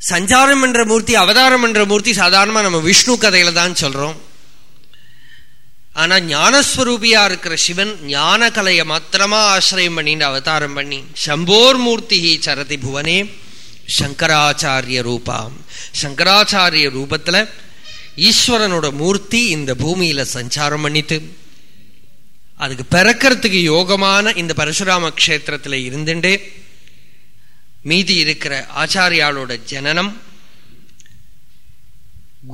சஞ்சாரம் என்ற மூர்த்தி அவதாரம் என்ற மூர்த்தி சாதாரணமா நம்ம விஷ்ணு கதையில தான் சொல்றோம். ஆனா ஞானஸ்வரூபியா இருக்கிற சிவன் ஞான கலையை மாத்திரமா ஆசிரியம் பண்ணிட்டு அவதாரம் பண்ணி சம்போர் மூர்த்தி சரதி புவனே சங்கராச்சாரிய ரூபாம். சங்கராச்சாரிய ரூபத்துல ஈஸ்வரனோட மூர்த்தி இந்த பூமியில சஞ்சாரம் பண்ணிட்டு அதுக்கு பிறக்கிறதுக்கு யோகமான இந்த பரசுராம கஷேத்திரத்துல இருந்துட்டு மீதி இருக்கிற ஆச்சாரியாளோட ஜனனம்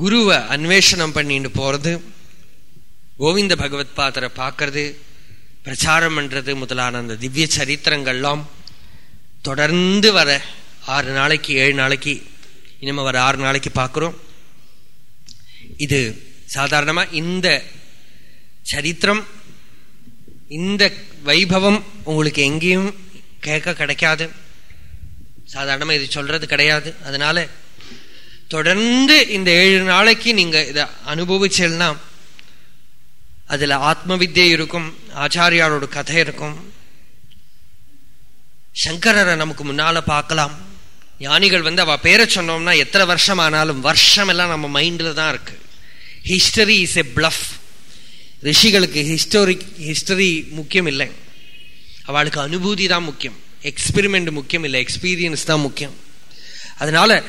குருவை அன்வேஷனம் பண்ணிட்டு போறது கோவிந்த பகவத் பாதரை பார்க்கறது பிரச்சாரம் பண்றது முதலான அந்த திவ்ய சரித்திரங்கள்லாம் தொடர்ந்து வர ஆறு நாளைக்கு ஏழு நாளைக்கு இனிமே வர ஆறு நாளைக்கு பார்க்குறோம். இது சாதாரணமாக இந்த சரித்திரம் இந்த வைபவம் உங்களுக்கு எங்கேயும் கேட்க கிடைக்காது. சாதாரணமாக இது சொல்றது கிடையாது. அதனால தொடர்ந்து இந்த ஏழு நாளைக்கு நீங்க இதை அனுபவிச்சேன்னா அதுல ஆத்ம வித்தியை இருக்கும் ஆச்சாரியாரோட கதை இருக்கும். சங்கரரை நமக்கு முன்னால பார்க்கலாம். ஞானிகள் வந்து அவ பேரை சொன்னோம்னா எத்தனை வருஷம் ஆனாலும் வருஷம் எல்லாம் நம்ம மைண்டில் தான் இருக்கு. ஹிஸ்டரி இஸ் எ பிளஃப் ரிஷிகளுக்கு ஹிஸ்டோரிக் ஹிஸ்டரி முக்கியம் இல்லை. அவளுக்கு அனுபூதி தான் முக்கியம். எக்ஸ்பிரிமெண்ட் முக்கியம் இல்லை எக்ஸ்பீரியன்ஸ் தான் முக்கியம். அதனால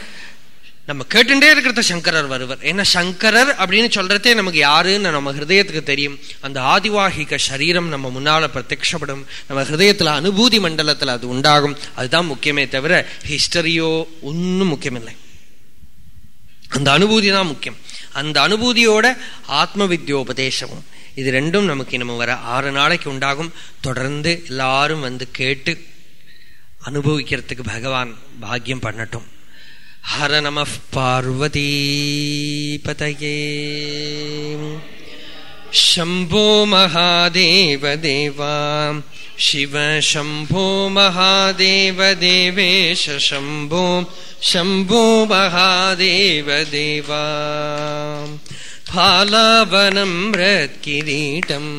நம்ம கேட்டுட்டே இருக்கிறத சங்கரர் வருவர். ஏன்னா சங்கரர் அப்படின்னு சொல்றதே நமக்கு யாருன்னு நம்ம ஹிருதயத்துக்கு தெரியும். அந்த ஆதிவாகிக சரீரம் நம்ம முன்னால பிரத்யப்படும் நம்ம ஹிருதயத்துல அனுபூதி மண்டலத்துல அது உண்டாகும். அதுதான் முக்கியமே தவிர ஹிஸ்டரியோ ஒன்றும் முக்கியமில்லை. அந்த அனுபூதி தான் முக்கியம். அந்த அனுபூதியோட ஆத்ம வித்யோபதேசமும் இது ரெண்டும் நமக்கு நம்ம வர ஆறு நாளைக்கு உண்டாகும். தொடர்ந்து எல்லாரும் வந்து கேட்டு அனுபவிக்கிறதுக்கு பகவான் பாக்கியம் பண்ணட்டும் ஹர நம பார்வதீபதயே शम्भो महादेव देवा शिव शम्भो महादेव देवेश शम्भो शम्भो महादेव देवा फालावनं मृत्किरीटम्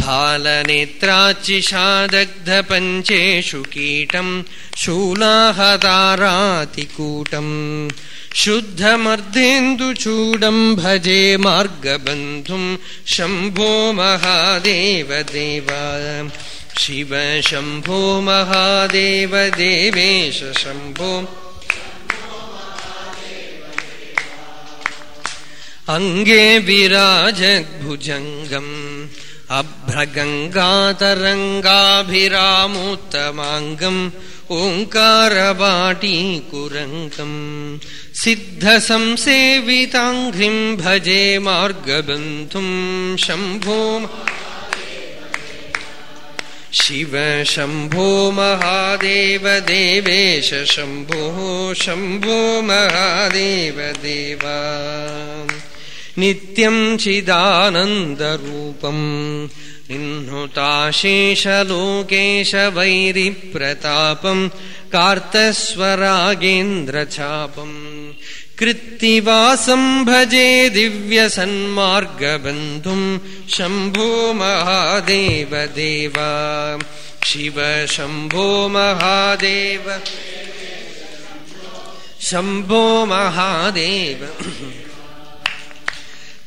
फालनेत्राचिषादग्धपञ्चेषु कीटम् शूलाहतारातिकूटम् शुद्धमर्धेन्दुचूडम् भजे मार्गबन्धुम् शम्भो महादेव देवा शिव शम्भो महादेव देवेश शम्भो अङ्गे विराजद्भुजङ्गम् अभ्रगङ्गातरङ्गाभिरामोत्तमाङ्गम् ओङ्कारवाटीकुरङ्गम्। सिद्धसंसेविताङ्घ्रिम् भजे मार्गबन्धुम् शम्भो शिव शम्भो महादेव देवेश शम्भो शम्भो महादेव देवा नित्यम् चिदानन्दरूपम् निह्नुताशेषलोकेश वैरिप्रतापम् कार्तस्वरागेन्द्रछापम् कृत्तिवासम् भजे दिव्यसन्मार्गबन्धुम् शम्भो महादेव देवा। शिव शम्भो महादेव। शम्भो महादेव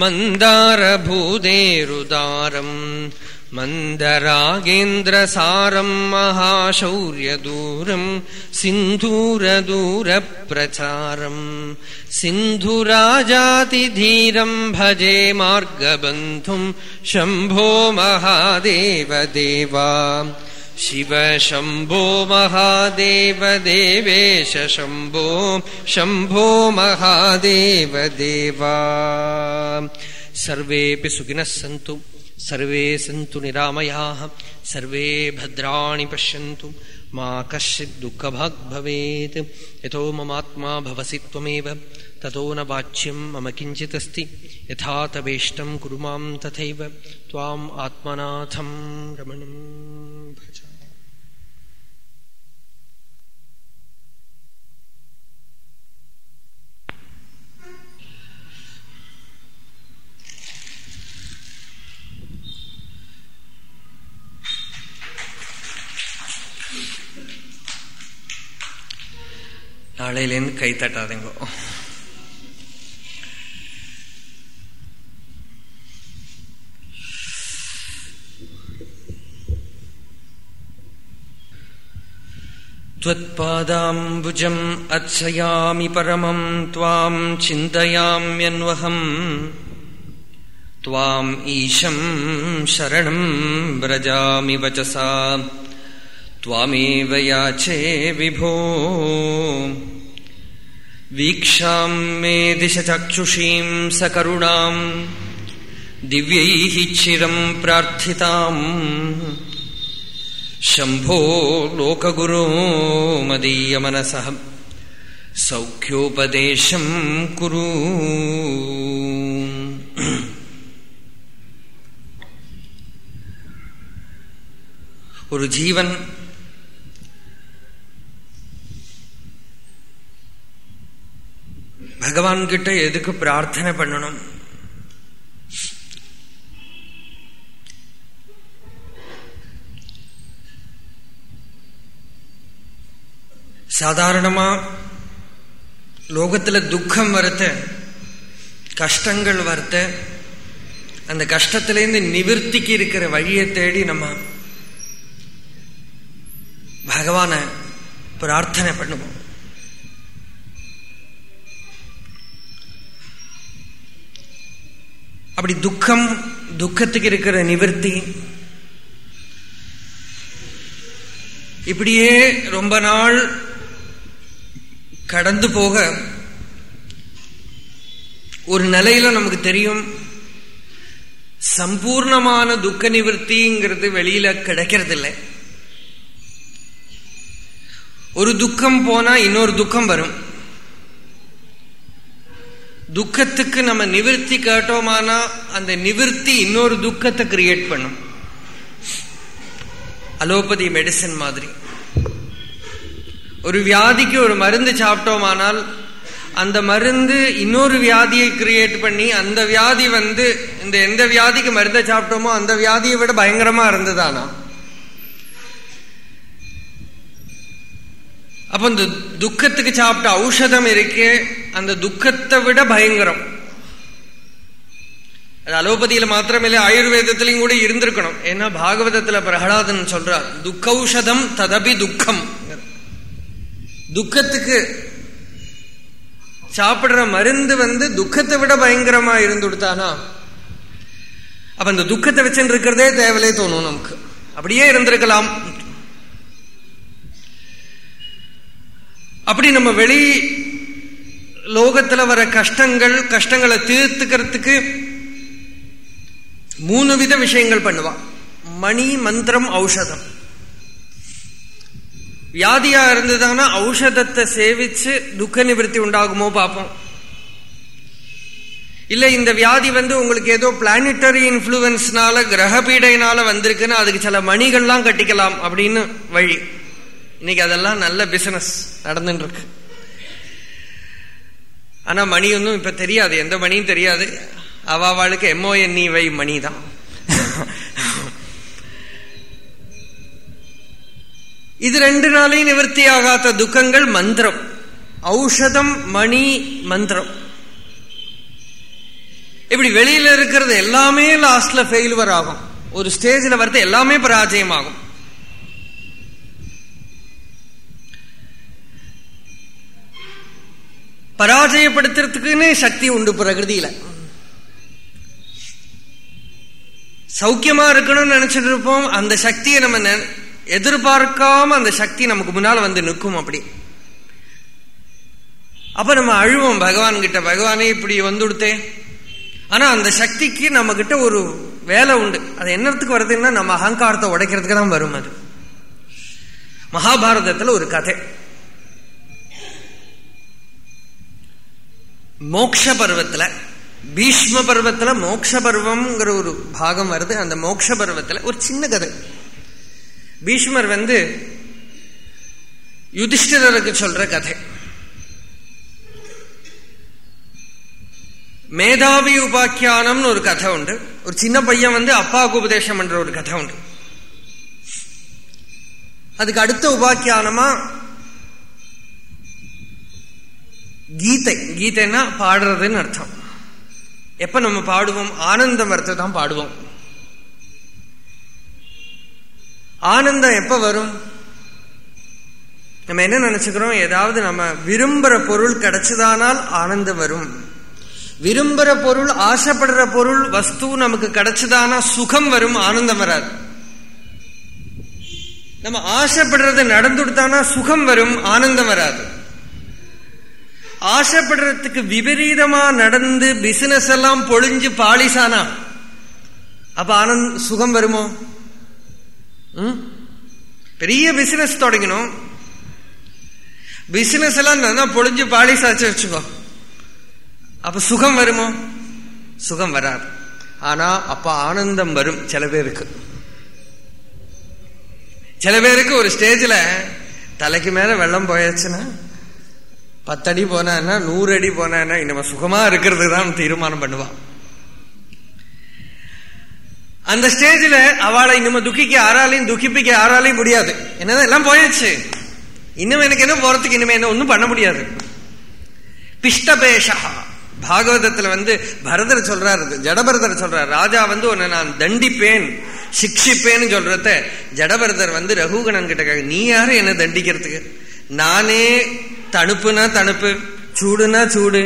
मन्दारभूदेरुदारम् मन्दरागेन्द्रसारम् महाशौर्यदूरम् सिन्धूरदूरप्रचारम् सिन्धुराजातिधीरम् भजे मार्गबन्धुम् शम्भो महादेव देवा शिव शम्भो महादेव देवेश शम्भो शम्भो महादेव देवा सर्वेऽपि सुखिनः सन्तु सर्वे सन्तु निरामयाः सर्वे भद्राणि पश्यन्तु। मा कश्चित् दुःखभाग् भवेत्। यतो ममात्मा भवसि त्वमेव ततो न वाच्यम् मम किञ्चिदस्ति। यथा तवेष्टम् कुरु माम् तथैव। त्वाम् आत्मनाथम् रमणम् நாளையிலேருந்து கை தட்டாதீங்க त्वत्पादाम्बुजम् अत्सयामि परमम् त्वाम् चिन्तयाम्यन्वहम् त्वाम् ईशम् शरणम् व्रजामि वचसा त्वामेव याचे विभो वीक्षा मे दिशचक्षुषीम् सकरुणाम् दिव्य क्षीर प्राथिता शंभो लोकगुरो मदीय मनस सौख्योपदेश जीवन பகவான் கிட்ட எதுக்கு பிரார்த்தனை பண்ணணும்? சாதாரணமா லோகத்துல துக்கம் வரத்த கஷ்டங்கள் வரத்த அந்த கஷ்டத்திலேருந்து நிவர்த்திக்கு இருக்கிற வழியை தேடி நம்ம பகவான பிரார்த்தனை பண்ணுவோம். அப்படி துக்கம் துக்கத்துக்கு இருக்கிற நிவர்த்தி. இப்படியே ரொம்ப நாள் கடந்து போக ஒரு நிலையில நமக்கு தெரியும் சம்பூர்ணமான துக்க நிவர்த்திங்கிறது வெளியில கிடைக்கிறது இல்லை ஒரு துக்கம் போனா இன்னொரு துக்கம் வரும். துக்கத்துக்கு நம்ம நிவர்த்தி கேட்டோமானா அந்த நிவர்த்தி இன்னொரு துக்கத்தை கிரியேட் பண்ணும். அலோபதி மெடிசன் மாதிரி. ஒரு வியாதிக்கு ஒரு மருந்து சாப்பிட்டோமானால் அந்த மருந்து இன்னொரு வியாதியை கிரியேட் பண்ணி அந்த வியாதி வந்து இந்த எந்த வியாதிக்கு மருந்தை சாப்பிட்டோமோ அந்த வியாதியை விட பயங்கரமா இருந்ததானா? அப்ப இந்த துக்கத்துக்கு சாப்பிட்ட ஔஷதம் இருக்கே அந்த துக்கத்தை விட பயங்கரம். அது அலோபதியில மாத்திரமில்ல ஆயுர்வேதத்திலையும் கூட இருந்திருக்கணும். ஏன்னா பாகவதத்துல பிரகலாதன் சொல்றார் துக்கௌஷதம் ததபி துக்கம். துக்கத்துக்கு சாப்பிடுற மருந்து வந்து துக்கத்தை விட பயங்கரமா இருந்து கொடுத்தானா? அப்ப அந்த துக்கத்தை வச்சுட்டு இருக்கிறதே தோணும் நமக்கு. அப்படியே இருந்திருக்கலாம். அப்படி நம்ம வெளி லோகத்தில் வர கஷ்டங்கள் கஷ்டங்களை தீர்த்துக்கிறதுக்கு மூணு வித விஷயங்கள் பண்ணுவா மணி மந்திரம் ஔஷதம். வியாதியா இருந்ததுன்னா ஔஷதத்தை சேவிச்சு துக்க நிவர்த்தி உண்டாகுமோ பார்ப்போம் இல்ல இந்த வியாதி வந்து உங்களுக்கு ஏதோ பிளானிட்டரி இன்ஃபுளுன்ஸ்னால கிரகபீடையினால வந்திருக்குன்னு அதுக்கு சில மணிகள்லாம் கட்டிக்கலாம் அப்படின்னு வழி. இன்னைக்கு அதெல்லாம் நல்ல பிசினஸ் நடந்துட்டு இருக்கு ஆனா மணி ஒன்றும் இப்ப தெரியாது. எந்த மணியும் தெரியாது. அவாவாளுக்கு எம்ஓஎன்இ வை மணி தான். இது ரெண்டு நாளையும் நிவர்த்தி ஆகாத துக்கங்கள் மந்திரம். ஔஷதம் மணி மந்திரம். இப்படி வெளியில இருக்கிறது எல்லாமே லாஸ்ட்ல ஃபெயில்வர் ஆகும். ஒரு ஸ்டேஜில் வரது எல்லாமே பராஜயம் ஆகும் பராஜயப்படுத்துறதுக்குன்னு சக்தி உண்டு பிரகிருதியில. சௌக்கியமா இருக்கணும்னு நினைச்சிட்டு இருப்போம் அந்த சக்தியை நம்ம எதிர்பார்க்காம அந்த சக்தி நமக்கு முன்னால வந்து நிற்கும் அப்படி. அப்ப நம்ம அழுவோம் பகவான் கிட்ட பகவானே இப்படி வந்துடுத்தே ஆனா அந்த சக்திக்கு நம்ம கிட்ட ஒரு வேலை உண்டு. அது என்னத்துக்கு வருதுன்னா நம்ம அகங்காரத்தை உடைக்கிறதுக்கு தான் வரும் அது. மகாபாரதத்துல ஒரு கதை. மோக்ஷ பருவத்துல பீஷ்ம பருவத்துல மோக்ஷ பருவம்ங்கிற ஒரு பாகம் வருது. அந்த மோக்ஷ பருவத்துல ஒரு சின்ன கதை. பீஷ்மர் வந்து யுதிஷ்டிரருக்கு சொல்ற கதை. மேதாவி உபாக்கியானம்னு ஒரு கதை உண்டு. ஒரு சின்ன பையன் வந்து அப்பாவுக்கு உபதேசம் பண்ற ஒரு கதை உண்டு. அதுக்கு அடுத்த உபாக்கியானமா கீதை. கீதைன்னா பாடுறதுன்னு அர்த்தம். எப்ப நம்ம பாடுவோம்? ஆனந்தம் வரத்தை தான் பாடுவோம். ஆனந்தம் எப்ப வரும்? நம்ம என்ன நினைச்சுக்கிறோம்? ஏதாவது நம்ம விரும்புற பொருள் கிடைச்சதானால் ஆனந்தம் வரும். விரும்புற பொருள் ஆசைப்படுற பொருள் வஸ்து நமக்கு கிடைச்சதானா சுகம் வரும் ஆனந்தம் வராது. நம்ம ஆசைப்படுறது நடந்துடுத்தானா சுகம் வரும் ஆனந்தம் வராது. ஆசைப்படுறதுக்கு விபரீதமா நடந்து பிசினஸ் எல்லாம் பொழிஞ்சு பாலிசானா? அப்ப ஆனந்த் சுகம் வருமோ? பெரிய பிசினஸ் தொடங்கணும். பிசினஸ் எல்லாம் நல்லா பொழிஞ்சு பாலிசாச்சு வச்சுக்கோ. அப்ப சுகம் வருமோ? சுகம் வராது. ஆனா அப்ப ஆனந்தம் வரும் சில பேருக்கு. சில பேருக்கு ஒரு ஸ்டேஜில் தலைக்கு மேல வெள்ளம் போயாச்சுன்னா பத்தடி போனா நூறு அடி போனா நம்ம சுகமா இருக்கிறது தான் தீர்மானம் பண்ணுவான். அந்த ஸ்டேஜில் அவளை இன்னும் துக்கிக்க யாராலையும் துக்கிப்பிக்க யாராலையும் முடியாது. என்னதான் எல்லாம் போயாச்சு. இன்னும் எனக்கு என்ன போறதுக்கு இனிமே என்ன ஒன்றும் பண்ண முடியாது. பிஷ்டபேஷா பாகவதத்துல வந்து பரதர் சொல்றாரு ஜடபரதர் சொல்றாரு ராஜா வந்து உன்னை நான் தண்டிப்பேன் சிக்ஷிப்பேன்னு சொல்றத ஜடபரதர் வந்து ரகுகணன் கிட்ட நீ யாரு என்ன தண்டிக்கிறதுக்கு? நானே தணுப்புனா தணுப்பு சூடுனா சூடு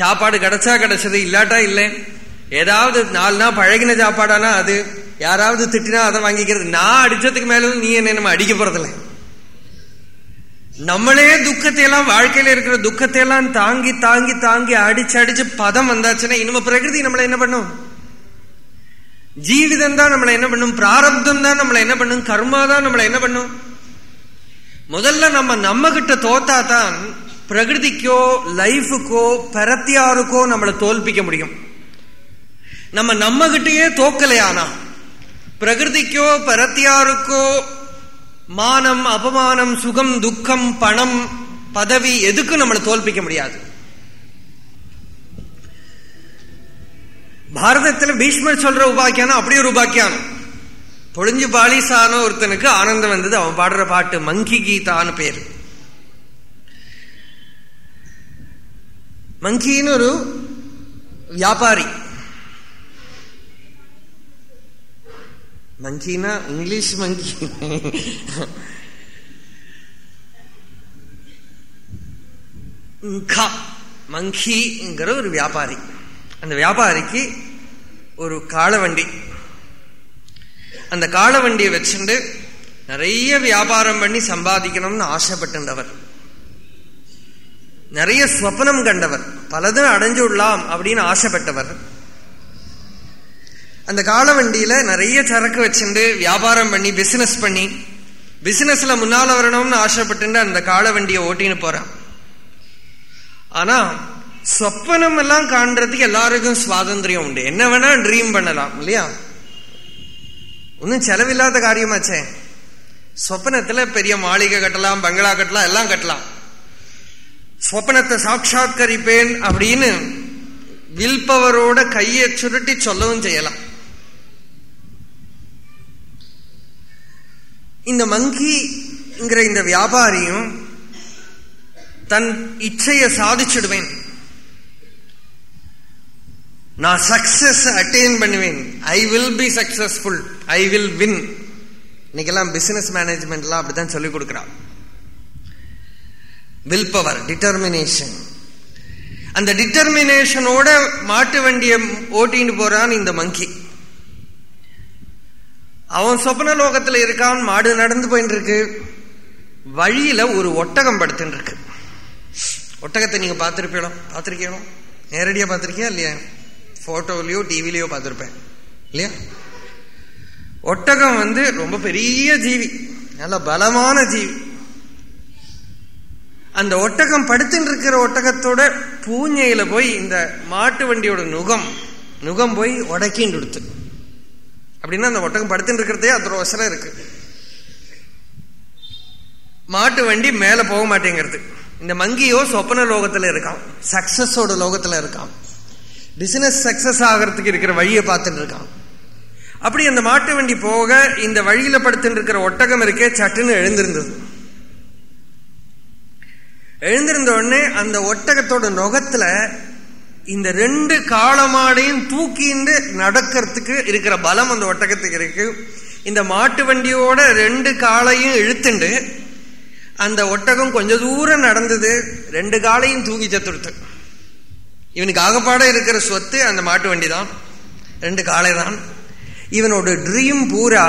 சாப்பாடு கிடைச்சா கிடைச்சது இல்லாட்டா இல்லை. ஏதாவது நாலு நாள் பழகின சாப்பாடானா அது யாராவது திட்டினா அதை வாங்கிக்கிறது. நான் அடிச்சதுக்கு மேலும் நீ என்ன நம்ம அடிக்க போறதில்ல. நம்மளே துக்கத்தை எல்லாம் வாழ்க்கையில இருக்கிற துக்கத்தை எல்லாம் தாங்கி தாங்கி தாங்கி அடிச்சு அடிச்சு பதம் வந்தாச்சுன்னா இனிமே பிரகிருதி நம்மளை என்ன பண்ணும்? ஜீவிதம் தான் நம்மளை என்ன பண்ணும்? பிராரப்தம் தான் நம்மளை என்ன பண்ணும்? கர்மா தான் நம்மளை என்ன பண்ணும்? முதல்ல நம்ம நம்ம கிட்ட தோத்தா தான் பிரகிருதிக்கோ லைஃபுக்கோ பரத்தியாருக்கோ நம்மளை தோல்பிக்க முடியும். நம்ம நம்ம கிட்டயே தோக்கலையானா பிரகிருதிக்கோ பரத்தியாருக்கோ மானம் அபமானம் சுகம் துக்கம் பணம் பதவி எதுக்கும் நம்மளை தோல்பிக்க முடியாது. பாரதத்தில் பீஷ்மர் சொல்ற உபாக்கியானம் அப்படி ஒரு உபாக்கியானம் பொழிஞ்சு பாலிசான ஒருத்தனுக்கு ஆனந்தம் வந்தது. அவன் பாடுற பாட்டு மங்கி கீதான்னு பேர். மங்கின்னு ஒரு வியாபாரி. மங்கினா இங்கிலீஷ் மங்கி. மங்கிங்கிற ஒரு வியாபாரி. அந்த வியாபாரிக்கு ஒரு காளவண்டி. அந்த காளவண்டியை வச்சுண்டு நிறைய வியாபாரம் பண்ணி சம்பாதிக்கணும்னு ஆசைப்பட்டுண்டவர் நிறைய ஸ்வப்னம் கண்டவர். பலதும் அடைஞ்சுடலாம் அப்படின்னு ஆசைப்பட்டவர். அந்த காலவண்டியில நிறைய சரக்கு வச்சுண்டு வியாபாரம் பண்ணி பிசினஸ் பண்ணி பிசினஸ்ல முன்னால வரணும்னு ஆசைப்பட்டு அந்த காலவண்டியை ஓட்டின்னு போறான். ஆனா சொப்பனம் எல்லாம் காண்றதுக்கு எல்லாருக்கும் சுவாதந்திரம் உண்டு. என்ன வேணா ட்ரீம் பண்ணலாம் இல்லையா? ஒன்றும் செலவில்லாத காரியமாச்சே சொப்பனத்தில் பெரிய மாளிகை கட்டலாம் பங்களா கட்டலாம் எல்லாம் கட்டலாம் சொப்பனத்தை சாட்சாத்கரிப்பேன் அப்படின்னு வில்பவரோட கையை சுருட்டி சொல்லவும் செய்யலாம் இந்த மங்கிங்கிற இந்த வியாபாரியும் தன் இச்சையை சாதிச்சிடுவேன் நான் சக்சஸ் அட்டைன் பண்ணுவேன். I will be successful I will win இன்னைக்கெல்லாம் பிசினஸ் மேனேஜ்மெண்ட்லாம் அப்படிதான் சொல்லிக் கொடுக்குறான். வில் பவர் டிட்டர்மினேஷன் அந்த டிட்டர்மினேஷனோட மாட்டு வண்டியை ஓட்டின்னு போறான் இந்த மங்கி அவன் சொப்ன லோகத்துல இருக்கான் மாடு நடந்து போயிட்டு இருக்கு வழியில ஒரு ஒட்டகம் படுத்துட்டு இருக்கு ஒட்டகத்தை நீங்க பார்த்துருப்பீங்களோ? பார்த்துருக்கீங்களோ? நேரடியா பார்த்துருக்கியா இல்லையா? போட்டோலயோ டிவிலயோ பார்த்துருப்பேன். இல்லையா? ஒட்டகம் வந்து ரொம்ப பெரிய ஜீவி. நல்ல பலமான ஜீவி. அந்த ஒட்டகம் படுத்துட்டு இருக்கிற ஒட்டகத்தோட பூஞ்சையில போய் இந்த மாட்டு வண்டியோட நுகம் நுகம் போய் உடக்கின்னு கொடுத்து அப்படின்னா அந்த ஒட்டகம் படுத்துட்டு இருக்கிறதே அதோட இருக்கு. மாட்டு வண்டி மேல போக மாட்டேங்கிறது. இந்த மங்கியோ சொப்பன லோகத்துல இருக்கான் சக்சஸோட லோகத்துல இருக்கான் பிசினஸ் சக்சஸ் ஆகிறதுக்கு இருக்கிற வழியை பார்த்துட்டு இருக்கான் அப்படி அந்த மாட்டு வண்டி போக இந்த வழியில படுத்துட்டு இருக்கிற ஒட்டகம் இருக்கே சட்டுன்னு எழுந்திருந்தது. எழுந்திருந்த உடனே அந்த ஒட்டகத்தோட நுகத்துல இந்த ரெண்டு காலமாடையும் தூக்கிண்டு நடக்கிறதுக்கு இருக்கிற பலம் அந்த ஒட்டகத்துக்கு இருக்கு. இந்த மாட்டு வண்டியோட ரெண்டு காலையும் இழுத்துண்டு அந்த ஒட்டகம் கொஞ்ச தூரம் நடந்தது. ரெண்டு காலையும் தூக்கி சத்துடுத்து. இவனுக்கு ஆகப்பாட இருக்கிற சொத்து அந்த மாட்டு வண்டி தான் ரெண்டு காலை தான் இவனோட ட்ரீம் பூரா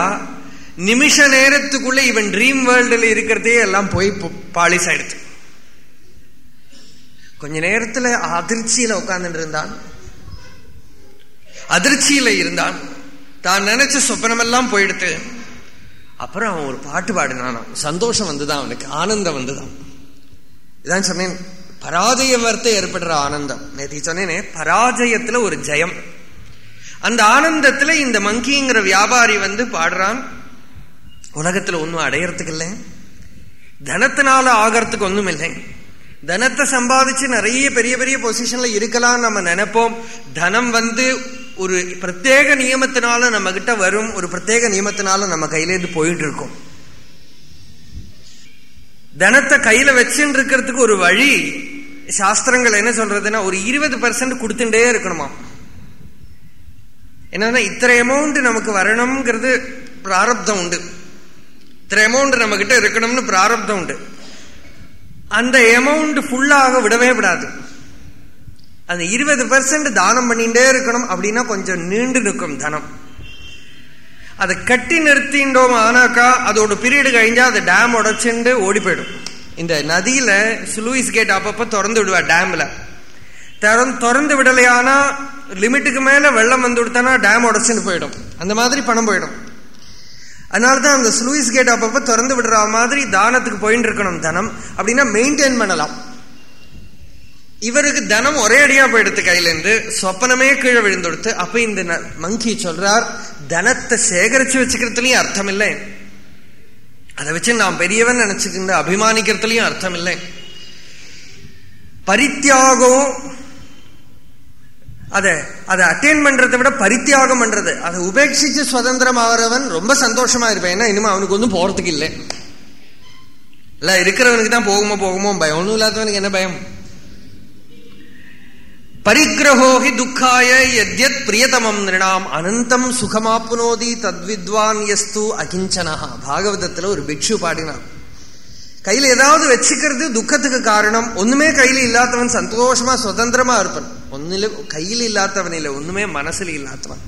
நிமிஷ நேரத்துக்குள்ள இவன் ட்ரீம் வேர்ல்டில் இருக்கிறதே எல்லாம் போய் பாலிஸ் ஆயிடுச்சு. கொஞ்ச நேரத்துல அதிர்ச்சியில உட்கார்ந்துட்டு இருந்தான். அதிர்ச்சியில இருந்தான். தான் நினைச்ச சொப்பனமெல்லாம் போயிடுத்து. அப்புறம் அவன் ஒரு பாட்டு பாடினான் சந்தோஷம் வந்துதான் அவனுக்கு ஆனந்தம் வந்துதான். இதான் சொன்னேன் பராஜய வார்த்தை ஏற்படுற ஆனந்தம். நேற்று சொன்னேனே பராஜயத்துல ஒரு ஜெயம். அந்த ஆனந்தத்துல இந்த மங்கிங்கிற வியாபாரி வந்து பாடுறான். உலகத்துல ஒன்னும் அடையறதுக்கு இல்லை. தனத்தினால ஆகிறதுக்கு ஒன்றும் இல்லை. தனத்தை சம்பாதிச்சு நிறைய பெரிய பெரிய பொசிஷன்ல இருக்கலாம் நம்ம நினைப்போம். தனம் வந்து ஒரு பிரத்யேக நியமத்தினால நம்ம கிட்ட வரும். ஒரு பிரத்யேக நியமத்தினால நம்ம கையிலேருந்து போயிட்டு இருக்கோம். தனத்தை கையில வச்சுட்டு இருக்கிறதுக்கு ஒரு வழி சாஸ்திரங்கள் என்ன சொல்றதுன்னா ஒரு இருபது பர்சன்ட் கொடுத்துட்டே இருக்கணுமா? என்னன்னா இத்தனை அமௌண்ட் நமக்கு வரணுங்கிறது பிராரப்தம் உண்டு. இத்தனை அமௌண்ட் நம்ம கிட்ட இருக்கணும்னு பிராரப்தம் உண்டு. அந்த அமௌண்ட் ஃபுல்லாக விடவே விடாது. அந்த இருபது பர்சன்ட் தானம் பண்ணிட்டே இருக்கணும் அப்படின்னா கொஞ்சம் நீண்டு நிற்கும் தனம். அதை கட்டி நிறுத்தின்றோம் ஆனாக்கா அதோட பீரியடு கழிஞ்சா அது டேம் உடச்சுண்டு ஓடி போயிடும். இந்த நதியில ஸ்லூயிஸ் கேட் அப்பப்ப திறந்து விடுவா டேம்ல திறந்து விடலையானா லிமிட்டுக்கு மேல வெள்ளம் வந்து விடுத்தானா டேம் உடச்சுன்னு போயிடும். அந்த மாதிரி பணம் போயிடும். அதனாலதான் அந்த ஸ்லூயிஸ் கேட் அப்பப்ப திறந்து விடுற மாதிரி தானத்துக்கு போயிட்டு இருக்கணும் தனம். அப்படின்னா மெயின்டைன் பண்ணலாம். இவருக்கு தனம் ஒரே அடியா போயிடுத்து கையில இருந்து சொப்பனமே கீழே விழுந்து கொடுத்து அப்ப இந்த மங்கி சொல்றார் தனத்தை சேகரிச்சு வச்சுக்கிறதுலயும் அர்த்தம் இல்லை. அதை வச்சு நான் பெரியவன் நினைச்சுக்கின்ற அபிமானிக்கிறதுலயும் அர்த்தம் இல்லை பரித்தியாகம் அதை அதை அட்டைன் பண்றதை விட பரித்தியாகம் பண்றது. அதை உபேட்சிச்சு சுதந்திரம் ஆகிறவன் ரொம்ப சந்தோஷமா இருப்பேன். ஏன்னா இனிமே அவனுக்கு ஒன்றும் போறதுக்கு இல்லை. இல்ல இருக்கிறவனுக்கு தான் போகுமோ போகுமோ பயம். ஒன்றும் இல்லாதவனுக்கு என்ன பயம்? பரிகிரகோஹி துக்காய எத்யத் பிரியதமம் நிருணாம். அனந்தம் சுகமாப்புனோதி தத்வித்வான் எஸ்து அகிஞ்சனா பாகவதத்தில் ஒரு பிக்ஷு பாடினான். கையில் ஏதாவது வச்சுக்கிறது துக்கத்துக்கு காரணம். ஒண்ணுமே கையில் இல்லாதவன் சந்தோஷமா சுதந்திரமா இருப்பான். ஒன்னுல கையில் இல்லாதவன் இல்லை ஒண்ணுமே மனசுல இல்லாதவன்.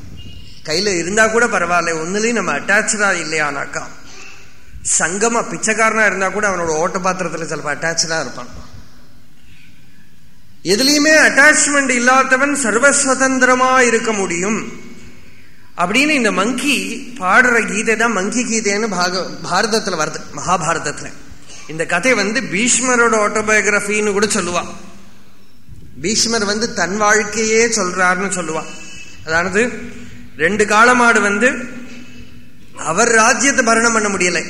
கையில இருந்தா கூட பரவாயில்ல ஒன்னுலயும் நம்ம அட்டாச்சா இல்லையானாக்கா. சங்கமா பிச்சைக்காரனா இருந்தா கூட அவனோட ஓட்ட பாத்திரத்துல சிலப்ப அட்டாச்சா இருப்பான். எதுலையுமே அட்டாச்மெண்ட் இல்லாதவன் சர்வஸ்வதந்திரமா இருக்க முடியும். அப்படின்னு இந்த மங்கி பாடுற கீதை தான் மங்கி கீதைன்னு பாக பாரதத்துல வருது மகாபாரதத்துல. இந்த கதை வந்து பீஷ்மரோட ஆட்டோபயோகிராபின்னு கூட சொல்லுவா. பீஷ்மர் வந்து தன் வாழ்க்கையே சொல்றாருன்னு சொல்லுவா. அதாவது ரெண்டு காலமாடு வந்து அவர் ராஜ்யத்தை பரணம் பண்ண முடியல.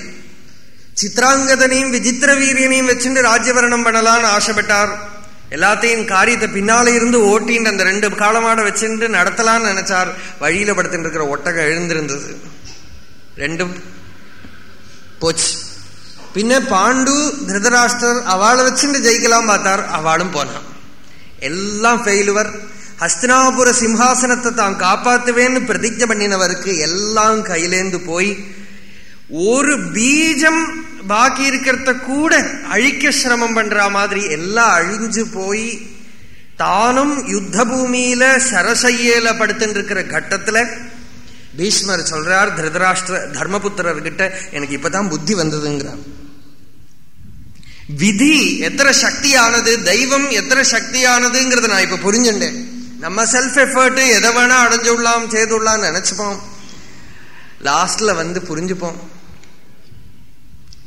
சித்ராங்கதனையும் விசித்திர வீரியனையும் வச்சுட்டு ராஜ்யபரணம் பண்ணலாம்னு ஆசைப்பட்டார். எல்லாத்தையும் காரியத்தை பின்னால இருந்து ஓட்டின்னு அந்த ரெண்டு காலமாட வச்சுட்டு நடத்தலாம்னு நினைச்சார். வழியில படுத்துட்டு இருக்கிற ஒட்டகம் எழுந்திருந்தது. ரெண்டும் போச்சு. பின்ன பாண்டு திருதராஷ்டர் அவளை வச்சுட்டு ஜெயிக்கலாம் பார்த்தார். அவளும் போனான். எல்லாம் ஃபெயிலுவர் ஹஸ்தினாபுர சிம்ஹாசனத்தை தான் காப்பாத்துவேன்னு பிரதிஜை பண்ணினவருக்கு எல்லாம் கையிலேந்து போய் ஒரு பீஜம் பாக்கி இருக்கிறத கூட அழிக்க சிரமம் பண்ற மாதிரி எல்லாம் அழிஞ்சு போய் தானும் யுத்த பூமியில சரசையில படுத்துட்டு இருக்கிற கட்டத்துல பீஷ்மர் சொல்றார் திருதராஷ்டிர தர்மபுத்திரர்கிட்ட எனக்கு இப்பதான் புத்தி வந்ததுங்கிறார். விதி எத்தனை சக்தியானது தெய்வம் எத்தனை சக்தியானதுங்கிறத நான் இப்ப புரிஞ்சுட்டேன். நம்ம செல்ஃப் எஃபர்ட் எதை வேணா அடைஞ்சுடலாம் செய்துள்ளான்னு நினைச்சுப்போம். லாஸ்ட்ல வந்து புரிஞ்சுப்போம்.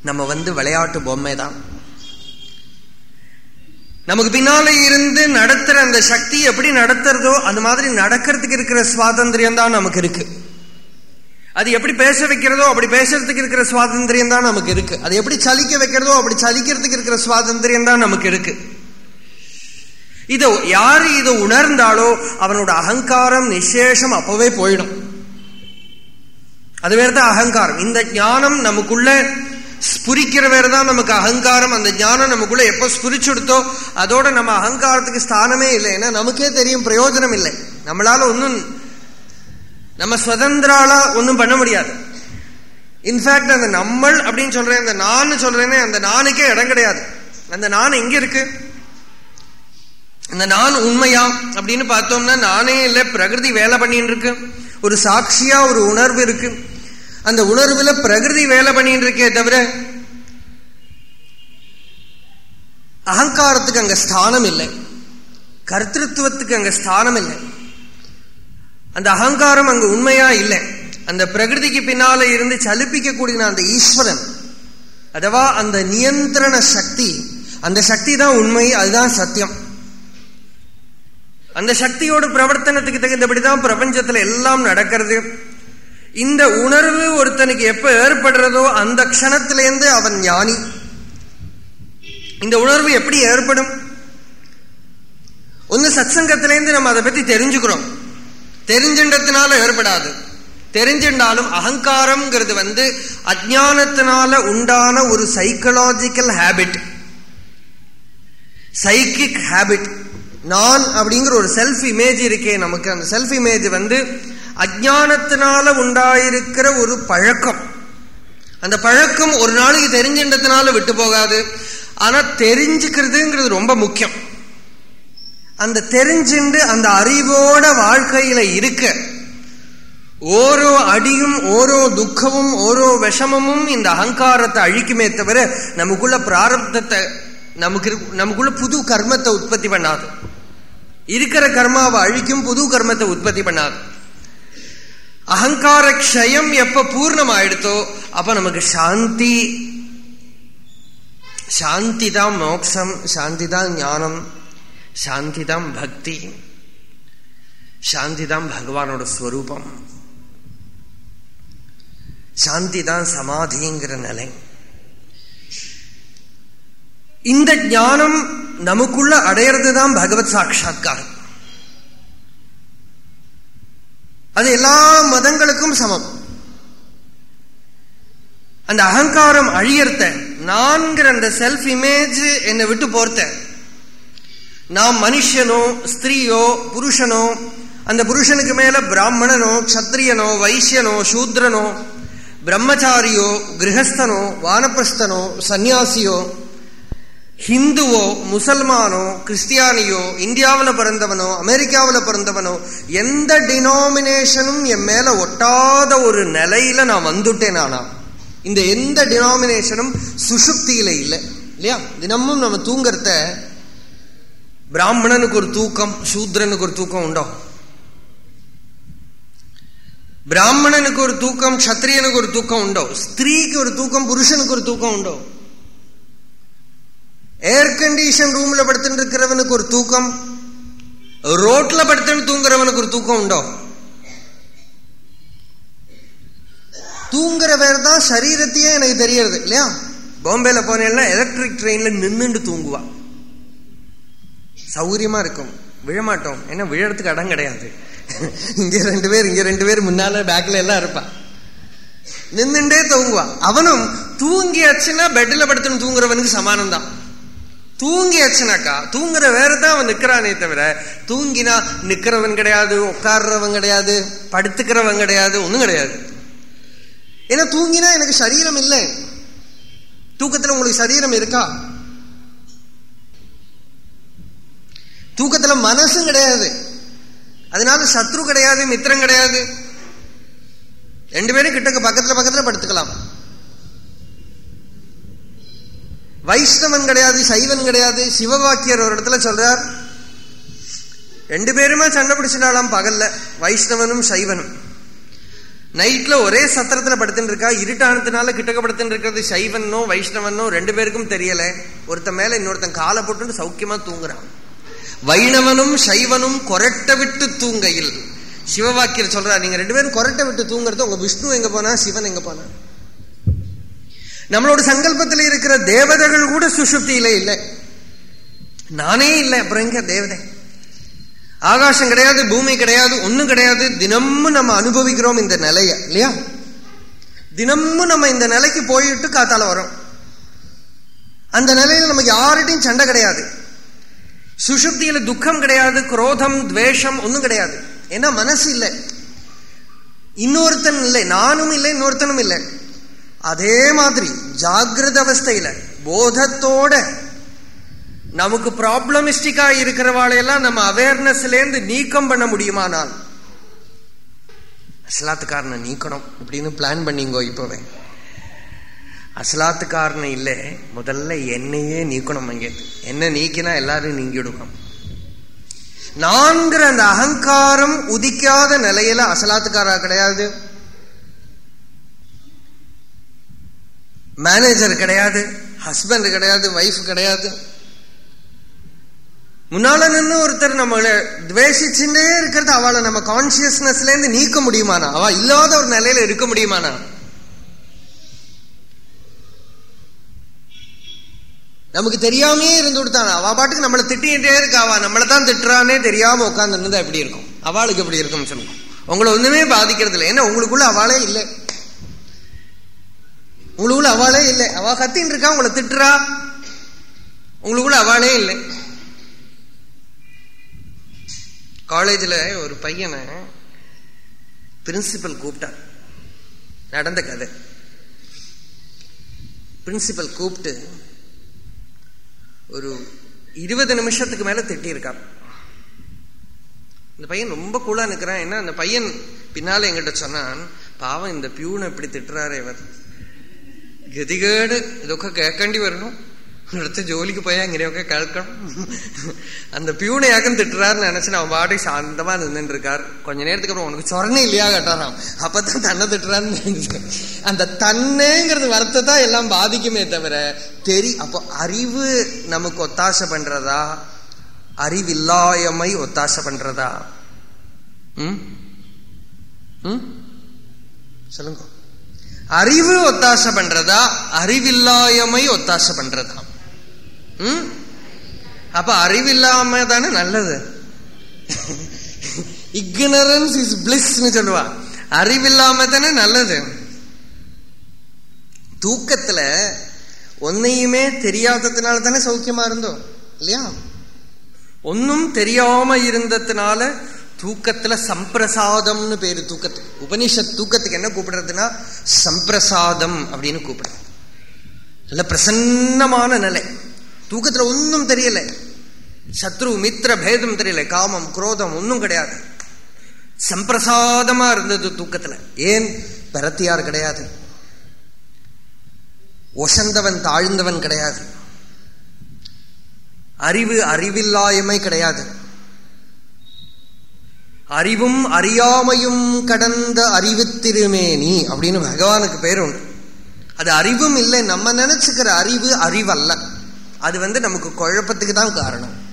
நம்ம வந்து விளையாட்டு பொம்மை தான் நமக்கு பின்னால இருந்து நடத்துற அந்த சக்தி எப்படி நடத்துறதோ அந்த மாதிரி நடக்கிறதுக்கு இருக்கிற சுவாதந்திரியம் தான் நமக்கு இருக்கு. அது எப்படி பேச வைக்கிறதோ அப்படி பேசுறதுக்கு இருக்கிற சுவாதந்திரியம் தான் நமக்கு இருக்கு. அது எப்படி சலிக்க வைக்கிறதோ அப்படி சலிக்கிறதுக்கு இருக்கிற சுவாதந்திரியம் தான் நமக்கு இருக்கு. இதை யாரு இதை உணர்ந்தாலோ அவனோட அகங்காரம் நிசேஷம் அப்பவே போயிடும். அது வேறு தான் அகங்காரம். இந்த ஞானம் நமக்குள்ள ஸ்புரிக்கிற வேறதான் நமக்கு அகங்காரம். அந்த ஞானம் நமக்குள்ள எப்ப ஸ்புரிச்சுடுத்தோ அதோட நம்ம அகங்காரத்துக்கு ஸ்தானமே இல்லை. ஏன்னா நமக்கே தெரியும் பிரயோஜனம் இல்லை. நம்மளால ஒன்றும் நம்ம சுதந்திராலா ஒன்றும் பண்ண முடியாது. இன்ஃபேக்ட் அந்த நம்மள் அப்படின்னு சொல்றேன் அந்த நான் சொல்றேனே அந்த நானுக்கே இடம் கிடையாது. அந்த நான் எங்க இருக்கு? அந்த நான் உண்மையா? அப்படின்னு பார்த்தோம்னா நானே இல்லை பிரகிருதி வேலை பண்ணிட்டு இருக்கு. ஒரு சாட்சியா ஒரு உணர்வு இருக்கு. அந்த உணர்வுல பிரகிருதி வேலை பண்ணிட்டு இருக்கே தவிர அகங்காரத்துக்கு அங்க ஸ்தானம் இல்லை. கர்த்திருவத்துக்கு அங்க ஸ்தானம் இல்லை. அந்த அகங்காரம் அங்க உண்மையா இல்லை. அந்த பிரகிருதிக்கு பின்னால இருந்து சலிப்பிக்கக்கூடிய அந்த ஈஸ்வரன். அதுவா அந்த நியந்திரண சக்தி. அந்த சக்தி தான் உண்மை அதுதான் சத்தியம். அந்த சக்தியோட பிரவர்த்தனத்துக்கு தகுந்தபடிதான் பிரபஞ்சத்துல எல்லாம் நடக்கிறது. இந்த உணர்வு ஒருத்தனுக்கு எப்ப ஏற்படுறதோ அந்த க்ஷணத்திலேருந்து அவன் ஞானி. இந்த உணர்வு எப்படி ஏற்படும்? ஒன்று சத்சங்கத்திலேருந்து நம்ம அதை பத்தி தெரிஞ்சுக்கிறோம். தெரிஞ்சின்றதுனால ஏற்படாது. தெரிஞ்சின்றாலும் அகங்காரம்ங்கிறது வந்து அஜானத்தினால உண்டான ஒரு சைக்கலாஜிக்கல் ஹேபிட் சைக்கிக் ஹேபிட் நான் அப்படிங்கிற ஒரு செல்ஃப் இமேஜ் இருக்கே நமக்கு. அந்த செல்ஃப் இமேஜ் வந்து அஜானத்தினால உண்டாயிருக்கிற ஒரு பழக்கம். அந்த பழக்கம் ஒரு நாளைக்கு தெரிஞ்சின்றதுனால விட்டு போகாது. ஆனா தெரிஞ்சுக்கிறதுங்கிறது ரொம்ப முக்கியம். அந்த தெரிஞ்சுண்டு அந்த அறிவோட வாழ்க்கையில இருக்க ஓரோ அடியும் ஓரோ துக்கமும் ஓரோ விஷமமும் இந்த அகங்காரத்தை அழிக்குமே தவிர நமக்குள்ள பிராரப்தத்தை நமக்கு நமக்குள்ள புது கர்மத்தை உற்பத்தி பண்ணாது. இருக்கிற கர்மாவை அழிக்கும் புது கர்மத்தை உற்பத்தி பண்ணாது. அகங்கார க்ஷயம் எப்ப பூர்ணம் ஆயிடுத்தோ அப்ப நமக்கு சாந்தி. சாந்தி தான் மோக்ஷம் சாந்தி தான் ஞானம் சாந்தி தான் பக்தி சாந்தி தான் பகவானோட ஸ்வரூபம். சாந்தி தான் சமாதிங்கிற நிலை. இந்த ஞானம் நமக்குள்ள அடையிறது தான் பகவத் சாட்சா்காரம் அது எல்லா மதங்களுக்கும் சமம். அந்த அகங்காரம் அழியறத நான்கிற அந்த செல்ஃப் இமேஜ் என்னை விட்டு போர்த்த நான் மனுஷனோ ஸ்திரீயோ புருஷனோ அந்த புருஷனுக்கு மேல பிராமணனோ க்ஷத்ரியனோ வைசியனோ சூத்ரனோ பிரம்மச்சாரியோ கிரகஸ்தனோ வானப்பிரஸ்தனோ சந்நியாசியோ ஹிந்துவோ முசல்மானோ கிறிஸ்டியானியோ இந்தியாவில் பிறந்தவனோ அமெரிக்காவில் பிறந்தவனோ எந்த டினாமினேஷனும் என் மேல ஒட்டாத ஒரு நிலையில நான் வந்துட்டேன் ஆனா. இந்த எந்த டினாமினேஷனும் சுசுப்தியில இல்லை. இல்லையா? தினமும் நம்ம தூங்குறத பிராமணனுக்கு ஒரு தூக்கம் சூத்ரனுக்கு ஒரு தூக்கம் உண்டோ? பிராமணனுக்கு ஒரு தூக்கம் கத்திரியனுக்கு ஒரு தூக்கம் உண்டோ? ஸ்திரீக்கு ஒரு தூக்கம் புருஷனுக்கு ஒரு தூக்கம் உண்டோ? ஏர் கண்டிஷன் ரூம்ல படுத்துட்டு இருக்கிறவனுக்கு ஒரு தூக்கம் ரோட்ல படுத்துட்டு தூங்குறவனுக்கு ஒரு தூக்கம் உண்டோ? தூங்குற வேற தான் சரீரத்தையே எனக்கு தெரியறது இல்லையா? பாம்பேல போனேன்னா எலக்ட்ரிக் ட்ரெயின்ல நின்றுண்டு தூங்குவா. சௌகரியமா இருக்கும் விழமாட்டோம் ஏன்னா விழறதுக்கு இடம் கிடையாது. இங்க ரெண்டு பேர் இங்க ரெண்டு பேர் முன்னால பேக்ல எல்லாம் இருப்பா. நின்றுண்டே தூங்குவா. அவனும் தூங்கியாச்சுன்னா பெட்ல படுத்துன்னு தூங்குறவனுக்கு சமானம் தான் தூங்கியாச்சுனாக்கா தூங்குற வேற தான் அவன் நிக்கிறானே தவிர தூங்கினா நிக்கிறவன் கிடையாது உட்கார்றவன் கிடையாது படுத்துக்கிறவன் கிடையாது ஒன்றும் கிடையாது. ஏன்னா தூங்கினா எனக்கு சரீரம் இல்லை. தூக்கத்தில் உங்களுக்கு சரீரம் இருக்கா? தூக்கத்தில் மனசும் கிடையாது. அதனால சத்ரு கிடையாது மித்திரம் கிடையாது. ரெண்டு பேரும் கிட்டக்க பக்கத்தில் பக்கத்தில் படுத்துக்கலாம். வைஷ்ணவன் கிடையாது சைவன் கிடையாது. சிவவாக்கியர் ஒரு இடத்துல சொல்றார் ரெண்டு பேருமே சண்டை பிடிச்சினாலாம் பகல்ல. வைஷ்ணவனும் சைவனும். நைட்ல ஒரே சத்திரத்துல படுத்துட்டு இருக்கா இருட்டானதுனால கிட்டக்க படுத்துட்டு இருக்கிறது சைவனோ வைஷ்ணவனோ ரெண்டு பேருக்கும் தெரியல. ஒருத்தன் மேல இன்னொருத்தன் காலை போட்டு சௌக்கியமா தூங்குறான். வைணவனும் சைவனும் கொரட்ட விட்டு தூங்கையில். சிவவாக்கியர் சொல்றார் நீங்க ரெண்டு பேரும் கொரட்ட விட்டு தூங்குறது உங்க விஷ்ணு எங்க போனா சிவன் எங்க போனா? நம்மளோட சங்கல்பத்தில் இருக்கிற தேவதைகள் கூட சுஷுப்தியில இல்லை. நானே இல்லை அப்புறம் எங்க தேவதை? ஆகாசம் கிடையாது பூமி கிடையாது ஒன்றும் கிடையாது. தினமும் நம்ம அனுபவிக்கிறோம் இந்த நிலைய இல்லையா? தினமும் நம்ம இந்த நிலைக்கு போயிட்டு காத்தால வரோம். அந்த நிலையில நமக்கு யார்கிட்டையும் சண்டை கிடையாது. சுஷுப்தியில துக்கம் கிடையாது குரோதம் துவேஷம் ஒன்றும் கிடையாது. ஏன்னா மனசு இல்லை. இன்னொருத்தன் இல்லை நானும் இல்லை இன்னொருத்தனும் இல்லை. அதே மாதிரி ஜாகிரத அவஸ்தையில போதத்தோட நமக்கு ப்ராப்ளமிஸ்டிக்கா இருக்கிறவாளையெல்லாம் நம்ம அவேர்னஸ்லேருந்து நீக்கம் பண்ண முடியுமானால் அசலாத்துக்காரனை நீக்கணும் இப்படின்னு பிளான் பண்ணிங்கோ இப்பவே. அசலாத்துக்காரனை இல்லை முதல்ல என்னையே நீக்கணும் அங்கே. என்ன நீக்கினா எல்லாரும் நீங்கிடுவோம் நான்கிற அந்த அகங்காரம் உதிக்காத நிலையில அசலாத்துக்காரா கிடையாது. மேனேஜர் கிடையாது ஹஸ்பண்ட் கிடையாது ஒய்ஃப் கிடையாது. முன்னால நின்று ஒருத்தர் நம்மளை துவேஷிச்சுட்டே இருக்கிறது அவளை நம்ம கான்சியஸ்னஸ்ல இருந்து நீக்க முடியுமானா? அவ இல்லாத ஒரு நிலையில இருக்க முடியுமானா? நமக்கு தெரியாமே இருந்து கொடுத்தானா? அவ பாட்டுக்கு நம்மளை திட்டிகிட்டே இருக்கா அவ நம்மளை தான் திட்டுறானே தெரியாம உட்காந்துருந்தா எப்படி இருக்கும்? அவளுக்கு எப்படி இருக்கும்னு சொல்லுவோம் உங்களை ஒண்ணுமே பாதிக்கிறது இல்லை ஏன்னா உங்களுக்குள்ள அவளே இல்லை. உங்களுக்குள்ள அவளே இல்லை. அவ கத்தின்னு இருக்கா உங்களை திட்டுறா? உங்களுக்குள்ள அவளே இல்லை. காலேஜில் ஒரு பையனை பிரின்சிபல் கூப்பிட்டார் நடந்த கதை. பிரின்சிபல் கூப்பிட்டு ஒரு இருபது நிமிஷத்துக்கு மேல திட்டியிருக்கார் இந்த பையன் ரொம்ப கூலாக நிற்கிறான் ஏன்னா அந்த பையன் பின்னால எங்கிட்ட சொன்னான் பாவம் இந்த பியூனை இப்படி திட்டுறாரு இவர். ഗതികേട് ഇതൊക്കെ കേൾക്കേണ്ടി വരണം അടുത്ത ജോലിക്ക് പോയാൽ ഇങ്ങനെയൊക്കെ കേൾക്കണം அந்த பியூனையாக்கம் திட்டுறாருன்னு நினைச்சு அவன் பாடி சாந்தமா நின்றுட்டு இருக்கார் கொஞ்ச நேரத்துக்கு அப்புறம் உனக்கு சொரணை இல்லையா கேட்டாராம் அப்பதான் தன்னை திட்டுறான்னு அந்த தன்னைங்கிறது வருத்தத்தை எல்லாம் பாதிக்குமே தவிர தெரி அப்போ அறிவு நமக்கு ஒத்தாசை பண்றதா அறிவில்லாயமை ஒத்தாசை பண்றதா ம் ம் சொல்லுங்க அறிவு ஒத்தாசை பண்றதா? அறிவில்லாயமை ஒத்தாசை பண்றதா? ம்? அப்ப அறிவில்லாம தானே நல்லது. இக்னரன்ஸ் இஸ் பிளிஸ்ன்னு சொல்லுவா. அறிவில்லாம தானே நல்லது. தூக்கத்துல ஒன்னையுமே தெரியாததுனால தானே சௌக்கியமா இருந்தோம் இல்லையா? ஒன்னும் தெரியாம இருந்ததுனால தூக்கத்துல சம்பிரசாதம்னு பேரு தூக்கத்துக்கு உபனிஷத் தூக்கத்துக்கு என்ன கூப்பிடுறதுன்னா சம்பிரசாதம் அப்படின்னு கூப்பிடுறது நல்ல பிரசன்னமான நிலை. தூக்கத்துல ஒன்றும் தெரியல. சத்ரு மித்திர பேதம் தெரியல. காமம் குரோதம் ஒன்றும் கிடையாது. சம்பிரசாதமா இருந்தது தூக்கத்துல. ஏன்? பரத்தியார் கிடையாது. ஒசந்தவன் தாழ்ந்தவன் கிடையாது. அறிவு அறிவில்லாயமை கிடையாது. அறிவும் அறியாமையும் கடந்த அறிவு திருமேனி அப்படின்னு பகவானுக்கு பேர் உண்டு. அது அறிவும் இல்லை நம்ம நினைச்சுக்கிற அறிவு அறிவல்ல. அது வந்து நமக்கு குழப்பத்துக்கு தான் காரணம்.